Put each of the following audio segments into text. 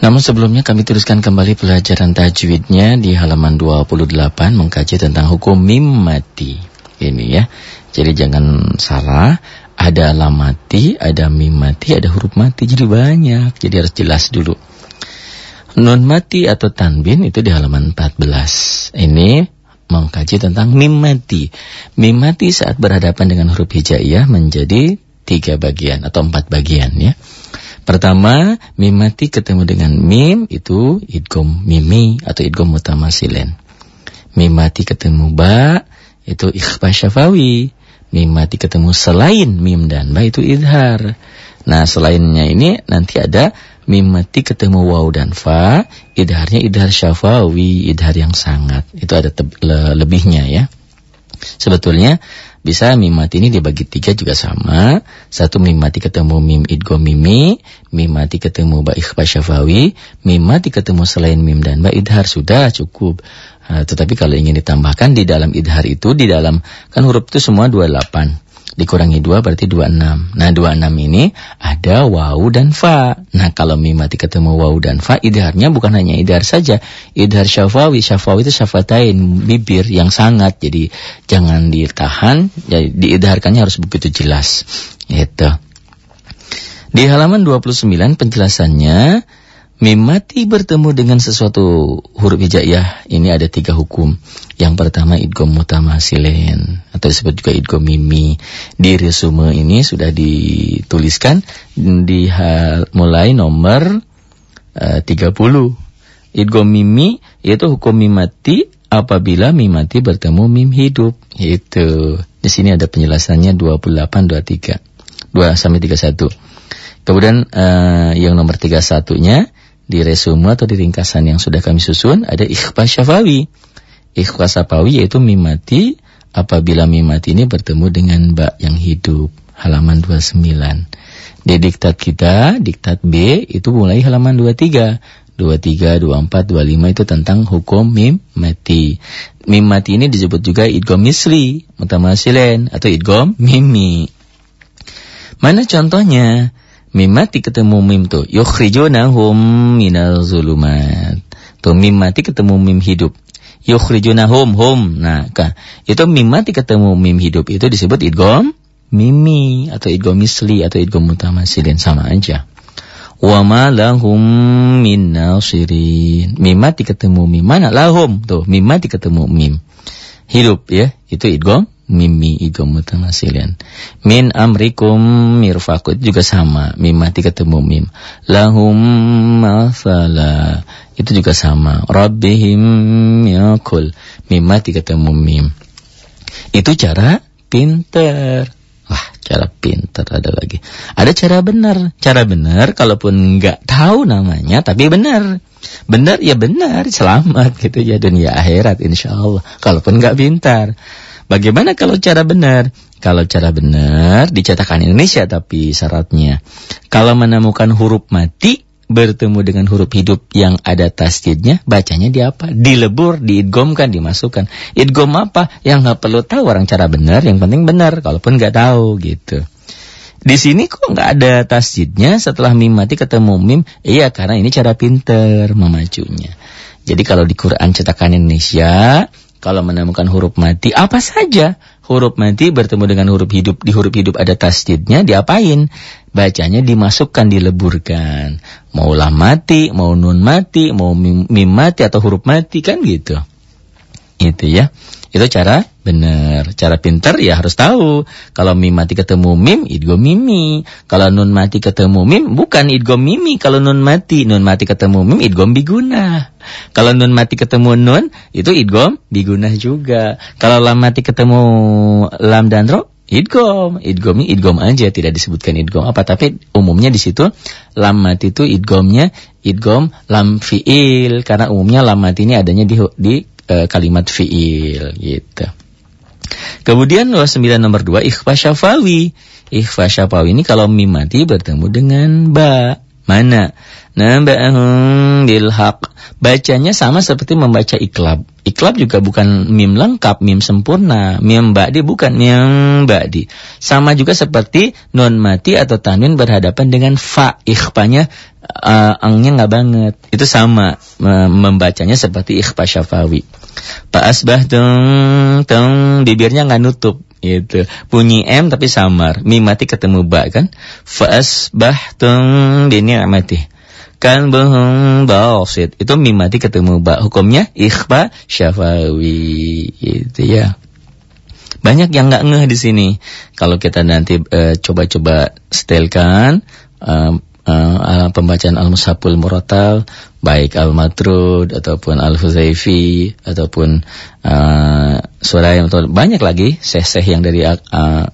Namun sebelumnya kami teruskan kembali pelajaran tajwidnya di halaman 28 mengkaji tentang hukum mim mati. Ini ya. Jadi jangan salah, ada lam mati, ada mim mati, ada huruf mati. Jadi banyak. Jadi harus jelas dulu. Nun mati atau tanbin itu di halaman 14. Ini mengkaji tentang mim mati. Mim mati saat berhadapan dengan huruf hijaiyah menjadi tiga bagian atau empat bagian ya. Pertama, mim mati ketemu dengan mim itu idgom mimi atau idgom mutamasilen. Mim mati ketemu ba itu ikhfa syafawi. Mim mati ketemu selain mim dan ba itu idhar. Nah, selainnya ini nanti ada mim mati ketemu waw dan fa, idharnya idhar syafawi, idhar yang sangat. Itu ada le lebihnya ya. Sebetulnya bisa mim mati ini dibagi tiga juga sama. Satu mim mati ketemu mim idgo mimi, mim mati ketemu ba ikhfa syafawi, mim mati ketemu selain mim dan ba idhar sudah cukup. Uh, tetapi kalau ingin ditambahkan di dalam idhar itu di dalam kan huruf itu semua 28 dikurangi 2 berarti 26. Nah 26 ini ada waw dan fa. Nah kalau mim mati ketemu waw dan fa idharnya bukan hanya idhar saja. Idhar syafawi. Syafawi itu syafatain bibir yang sangat. Jadi jangan ditahan. Jadi diidharkannya harus begitu jelas. Itu. Di halaman 29 penjelasannya Mim mati bertemu dengan sesuatu huruf hijaiyah ini ada tiga hukum. Yang pertama idgom mutamasilen atau disebut juga idgom mimi. Di resume ini sudah dituliskan di mulai nomor uh, 30. Idgom mimi yaitu hukum mimati apabila mimati bertemu mim hidup. Itu. Di sini ada penjelasannya 28 23. 2 sampai 31. Kemudian uh, yang nomor 31-nya di resume atau di ringkasan yang sudah kami susun ada ikhfa syafawi. Ikhfa syafawi yaitu mimati apabila mimati ini bertemu dengan ba yang hidup. Halaman 29. Di diktat kita, diktat B itu mulai halaman 23. 23, 24, 25 itu tentang hukum mim mati. Mim mati ini disebut juga idgom misli, mutamasilen atau idgom mimi. Mana contohnya? Mim mati ketemu mim tuh. Yukhrijunahum minal zulumat. Tuh mim mati ketemu mim hidup. Yukhrijunahum hum. Nah, kah. itu mim mati ketemu mim hidup itu disebut idgom mimi atau idgom misli atau idgom mutamasilin sama aja. Wa ma lahum min nasirin. Mim mati ketemu mim mana lahum tuh mim mati ketemu mim. Hidup ya, itu idgom mimi idgham mutamasilan. Min amrikum mirfaqut juga sama, mim mati ketemu mim. Lahum masala itu juga sama. Rabbihim yakul mim mati ketemu mim. Itu cara pinter. Wah, cara pinter ada lagi. Ada cara benar. Cara benar kalaupun nggak tahu namanya tapi benar. Benar ya benar, selamat gitu ya dunia akhirat insyaallah. Kalaupun nggak pintar. Bagaimana kalau cara benar? Kalau cara benar dicetakan Indonesia tapi syaratnya kalau menemukan huruf mati bertemu dengan huruf hidup yang ada tasdidnya, bacanya di apa? Dilebur, diidgomkan, dimasukkan. Idgom apa? Yang nggak perlu tahu orang cara benar, yang penting benar. Kalaupun nggak tahu gitu. Di sini kok nggak ada tasdidnya setelah mim mati ketemu mim? Iya karena ini cara pinter memacunya. Jadi kalau di Quran cetakan Indonesia kalau menemukan huruf mati, apa saja huruf mati bertemu dengan huruf hidup, di huruf hidup ada tasdidnya, diapain? Bacanya dimasukkan, dileburkan. Mau lam mati, mau nun mati, mau mim, mim mati atau huruf mati, kan gitu. Itu ya. Itu cara benar. Cara pinter ya harus tahu. Kalau mim mati ketemu mim, idgom mimi. Kalau nun mati ketemu mim, bukan idgom mimi. Kalau nun mati, nun mati ketemu mim, idgom biguna. Kalau nun mati ketemu nun, itu idgom biguna juga. Kalau lam mati ketemu lam dan ro, idgom. Idgom ini idgom aja, tidak disebutkan idgom apa. Tapi umumnya di situ lam mati itu idgomnya idgom lam fiil. Karena umumnya lam mati ini adanya di, di uh, kalimat fiil gitu. Kemudian 29 nomor 2 ikhfa syafawi. Ikhfa syafawi ini kalau mim mati bertemu dengan ba. Mana? Namba'ahum bilhaq. Bacanya sama seperti membaca iklab. Iklab juga bukan mim lengkap, mim sempurna. Mim ba'di bukan mim ba'di. Sama juga seperti non mati atau tanwin berhadapan dengan fa. Ikhfanya uh, angnya nggak banget. Itu sama membacanya seperti ikhfa syafawi. Pak asbah tung tung bibirnya nggak nutup itu bunyi m tapi samar mim mati ketemu ba kan? Fa asbahtum bi ni'mati. Kan bahum basit itu mim mati ketemu ba. Hukumnya ikhfa syafawi itu ya. Banyak yang nggak ngeh di sini. Kalau kita nanti eh, coba-coba uh, setelkan uh, uh, pembacaan Al-Mushaful Muratal baik Al-Matrud ataupun Al-Huzaifi ataupun uh, surah yang banyak lagi seh-seh yang dari uh,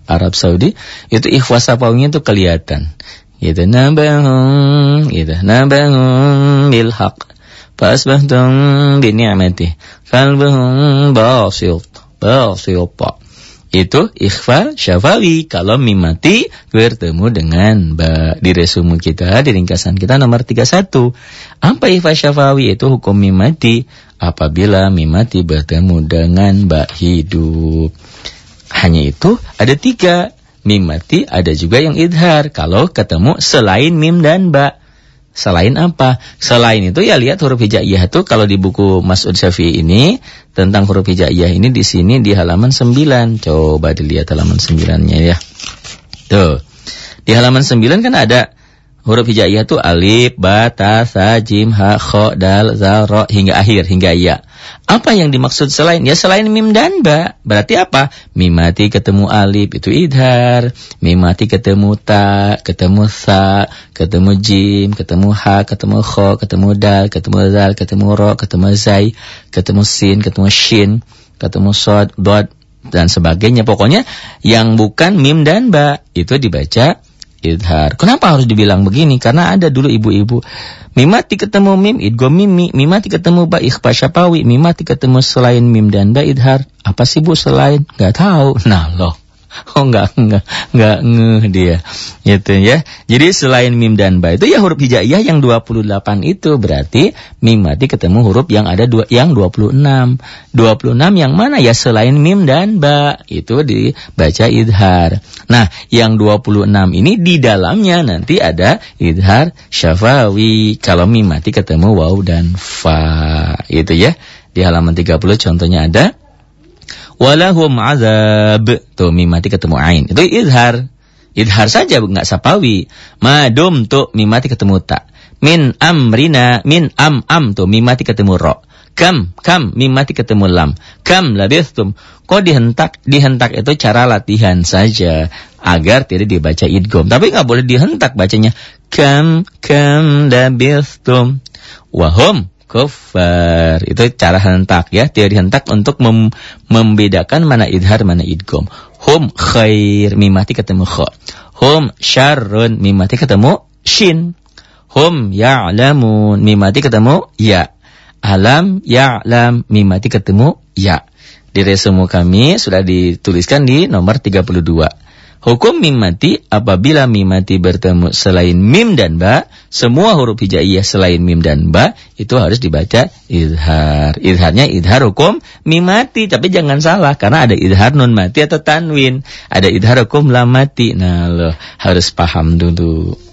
Arab Saudi. Itu ikhwas sapawinya itu kelihatan. Gitu nabahum gitu nabahum bil haq. Fasbahtum bi ni'mati. Kalbuhum basil basil itu ikhfa syafawi. Kalau mimati bertemu dengan ba di resume kita di ringkasan kita nomor 31 apa ikhfa syafawi? Itu hukum mimati. Apabila mimati bertemu dengan ba hidup. Hanya itu ada tiga. Mimati ada juga yang idhar. Kalau ketemu selain mim dan ba Selain apa? Selain itu ya lihat huruf hijaiyah itu kalau di buku Mas'ud Syafi'i ini tentang huruf hijaiyah ini di sini di halaman 9. Coba dilihat halaman 9-nya ya. Tuh. Di halaman 9 kan ada huruf hijaiyah itu alif, ba, ta, sa, jim, ha, kho, dal, zal, ro hingga akhir hingga ya. Apa yang dimaksud selain? Ya selain mim dan ba. Berarti apa? Mim mati ketemu alif itu idhar. Mim mati ketemu ta, ketemu sa, ketemu jim, ketemu ha, ketemu kho, ketemu dal, ketemu zal, ketemu ro, ketemu zai, ketemu sin, ketemu shin, ketemu sod, dot, dan sebagainya. Pokoknya yang bukan mim dan ba itu dibaca idhar. Kenapa harus dibilang begini? Karena ada dulu ibu-ibu Mimati ketemu mim, idgom mimi. Mimati ketemu ba, ikhfa syapawi. Mimati ketemu selain mim dan ba, idhar. Apa sih bu selain? Gak tahu. Nah loh. Oh enggak, enggak, enggak ngeh dia. Gitu ya. Jadi selain mim dan ba itu ya huruf hijaiyah yang 28 itu berarti mim mati ketemu huruf yang ada dua yang 26. 26 yang mana ya selain mim dan ba itu dibaca idhar. Nah, yang 26 ini di dalamnya nanti ada idhar syafawi kalau mim mati ketemu waw dan fa. Itu ya. Di halaman 30 contohnya ada walahum azab. Tuh mim mati ketemu ain. Itu idhar. Idhar saja nggak sapawi. Madum tuh mim mati ketemu tak. Min amrina min am am tuh mim mati ketemu ro. Kam kam mim mati ketemu lam. Kam labithtum. Kok dihentak? Dihentak itu cara latihan saja agar tidak dibaca idgom. Tapi nggak boleh dihentak bacanya. Kam kam labithtum. Wahum kufar. Itu cara hentak ya, teori hentak untuk mem membedakan mana idhar mana idgom. Hum khair mimati ketemu kha. Hum syarrun mimati ketemu shin. Hum ya'lamun mimati ketemu ya. Alam ya'lam mimati ketemu ya. Di resume kami sudah dituliskan di nomor 32. Hukum mim mati apabila mim mati bertemu selain mim dan ba, semua huruf hijaiyah selain mim dan ba itu harus dibaca idhar. Idharnya idhar hukum mim mati, tapi jangan salah karena ada idhar nun mati atau tanwin, ada idhar hukum lam mati. Nah, lo harus paham dulu.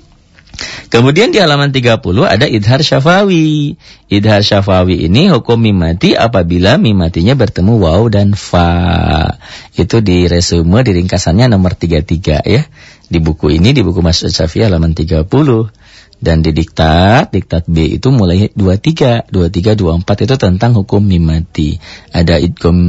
Kemudian di halaman 30 ada idhar syafawi. Idhar syafawi ini hukum mimati apabila mimatinya bertemu waw dan fa. Itu di resume di ringkasannya nomor 33 ya. Di buku ini di buku Mas Syafi'i halaman 30 dan di diktat, diktat B itu mulai 23, 23, 24 itu tentang hukum mimati. Ada idgom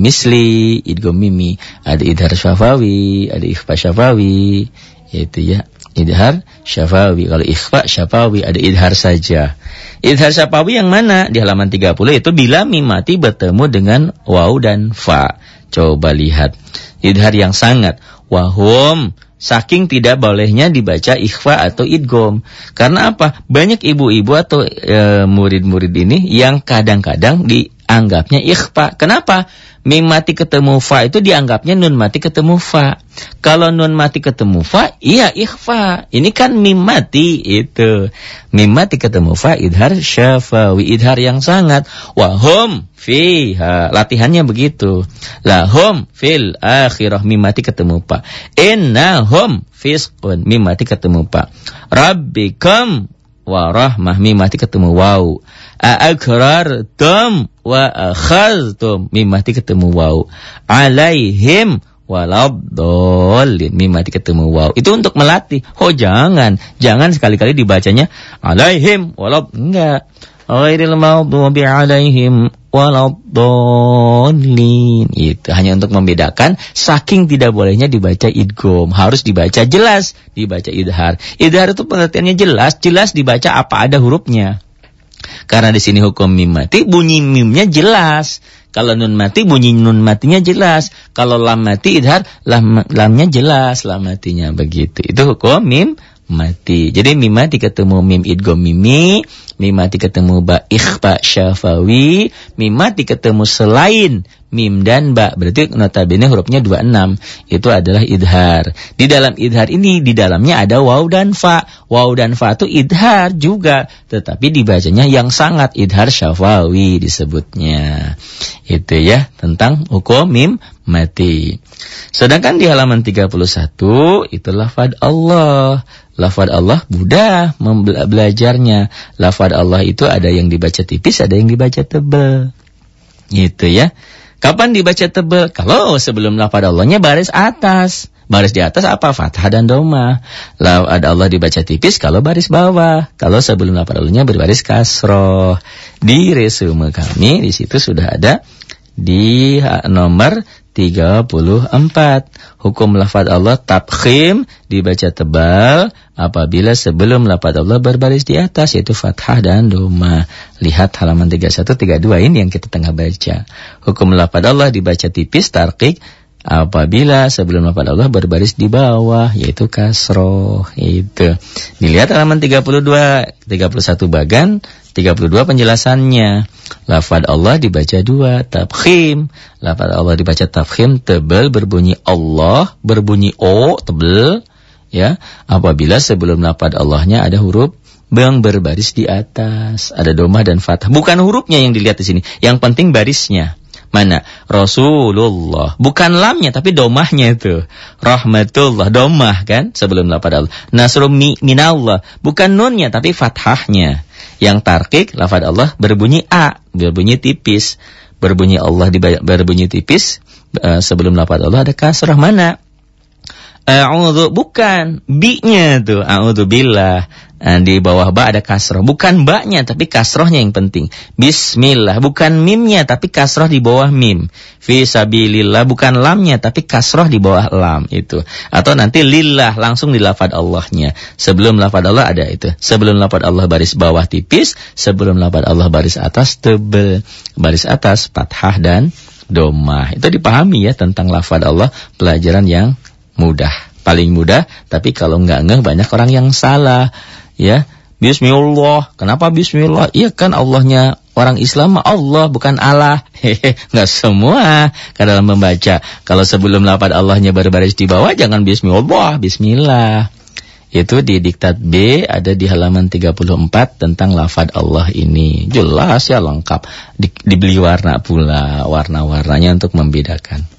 misli, idgom mimi, ada idhar syafawi, ada ikhfa syafawi, yaitu ya idhar syafawi. Kalau ikhfa syafawi ada idhar saja. Idhar syafawi yang mana? Di halaman 30 itu bila mimati bertemu dengan waw dan fa. Coba lihat. Idhar yang sangat. Wahum. Saking tidak bolehnya dibaca ikhfa atau idgom. Karena apa? Banyak ibu-ibu atau e, murid-murid e, ini yang kadang-kadang dianggapnya ikhfa. Kenapa? Mim mati ketemu fa itu dianggapnya nun mati ketemu fa. Kalau nun mati ketemu fa, iya ikhfa. Ini kan mim mati itu. Mim mati ketemu fa idhar syafawi, idhar yang sangat. Wahum fiha. Latihannya begitu. Lahum fil akhirah mim mati ketemu fa. Innahum fisqun mim mati ketemu fa. Rabbikum wa rahmah mim mati ketemu waw. Aakrartum wa akhaztum mim mati ketemu waw. Alaihim walabdolin mim mati ketemu waw. Itu untuk melatih. Oh jangan, jangan sekali-kali dibacanya alaihim walab enggak. Ghairil maghdubi alaihim waladhdallin. Itu hanya untuk membedakan saking tidak bolehnya dibaca idgham, harus dibaca jelas, dibaca idhar. Idhar itu pengertiannya jelas, jelas dibaca apa ada hurufnya. Karena di sini hukum mim mati bunyi mimnya jelas. Kalau nun mati bunyi nun matinya jelas. Kalau lam mati idhar lam, lamnya jelas lam matinya begitu. Itu hukum mim mati. Jadi mim mati ketemu mim idgham mimi, mim mati ketemu ba ikhfa syafawi, mim mati ketemu selain mim dan ba. Berarti notabene hurufnya 26. Itu adalah idhar. Di dalam idhar ini di dalamnya ada waw dan fa. Waw dan fa itu idhar juga, tetapi dibacanya yang sangat idhar syafawi disebutnya. Itu ya tentang hukum mim mati. Sedangkan di halaman 31 itu lafad Allah. Lafad Allah mudah belajarnya. Lafad Allah itu ada yang dibaca tipis, ada yang dibaca tebal. Gitu ya. Kapan dibaca tebal? Kalau sebelum lafad Allahnya baris atas. Baris di atas apa? Fathah dan doma. Lafad Allah dibaca tipis kalau baris bawah. Kalau sebelum lafad Allahnya berbaris kasroh. Di resume kami di situ sudah ada di nomor 34. Hukum lafaz Allah tabkhim dibaca tebal apabila sebelum lafaz Allah berbaris di atas yaitu fathah dan doma. Lihat halaman 31 32 ini yang kita tengah baca. Hukum lafaz Allah dibaca tipis tarqiq apabila sebelum lafaz Allah berbaris di bawah yaitu kasroh itu. Dilihat halaman 32 31 bagan 32 penjelasannya. Lafad Allah dibaca dua, tabkhim. Lafad Allah dibaca tabkhim, tebal berbunyi Allah, berbunyi O, tebal. Ya, apabila sebelum lafad Allahnya ada huruf yang berbaris di atas, ada domah dan fathah. Bukan hurufnya yang dilihat di sini, yang penting barisnya. Mana? Rasulullah. Bukan lamnya tapi domahnya itu. Rahmatullah. Domah kan sebelum lafad Allah. Nasrum minallah. Bukan nunnya tapi fathahnya. Yang tarkik, lafad Allah berbunyi A, berbunyi tipis. Berbunyi Allah berbunyi tipis, uh, sebelum lafad Allah ada kasrah mana? A'udzu bukan bi-nya tuh. A'udzu billah. Nah, di bawah ba ada kasroh. Bukan ba-nya tapi kasrohnya yang penting. Bismillah. Bukan mimnya tapi kasroh di bawah mim. Fi sabilillah. Bukan lamnya tapi kasroh di bawah lam itu. Atau nanti lillah langsung di lafad Allahnya. Sebelum lafad Allah ada itu. Sebelum lafad Allah baris bawah tipis. Sebelum lafad Allah baris atas tebel. Baris atas fathah dan domah. Itu dipahami ya tentang lafad Allah. Pelajaran yang mudah. Paling mudah. Tapi kalau nggak ngeh banyak orang yang salah ya Bismillah. Kenapa Bismillah? Iya kan Allahnya orang Islam Allah bukan Allah. Hehe, nggak semua. Karena dalam membaca, kalau sebelum lafaz Allahnya baris di bawah jangan Bismillah, Bismillah. Itu di diktat B ada di halaman 34 tentang lafaz Allah ini. Jelas ya lengkap. Di, dibeli warna pula, warna-warnanya untuk membedakan.